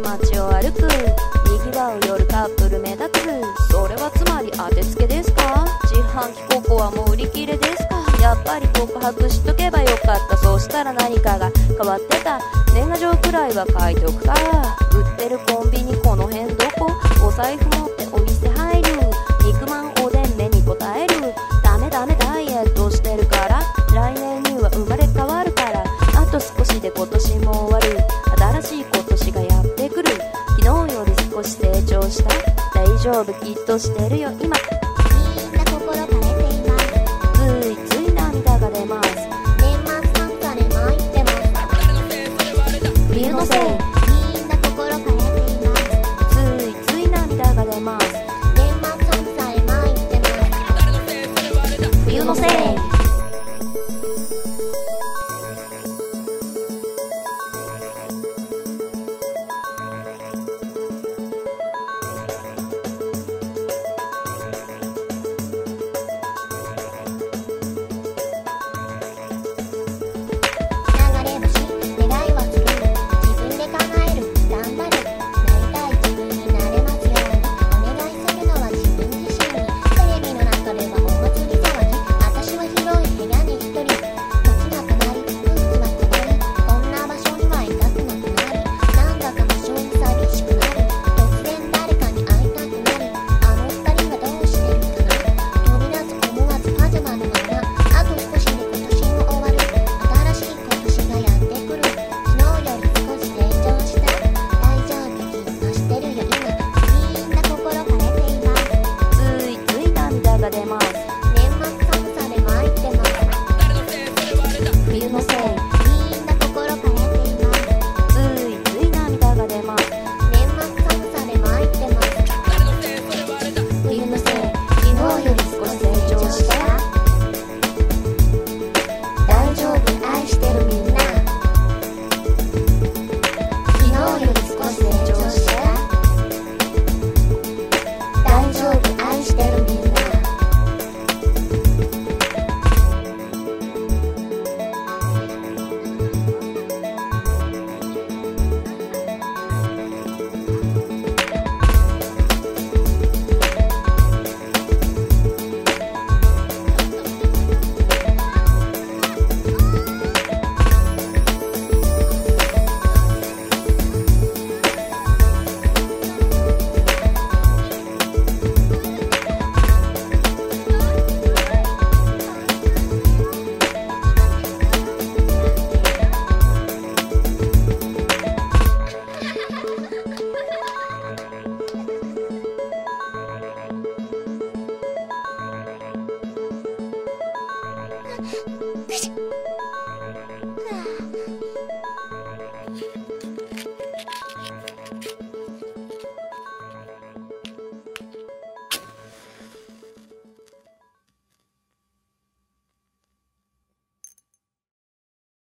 街を歩く。にぎわう夜カップル目立つ。それはつまり当てつけですか？自販機ここはもう売り切れですか？やっぱり告白しとけばよかった。そうしたら何かが変わってた。年賀状くらいは書いておくか売ってるコンビニこの辺どこ？お財布持ってお店入る。肉まん大丈夫きっとしてるよ今。みんな心枯れています。ついつい涙が出ます。年末寒さで参ってます。冬のせいみんな心枯れていますついつい涙が出ます。年末寒さで参ってます。冬のせいくし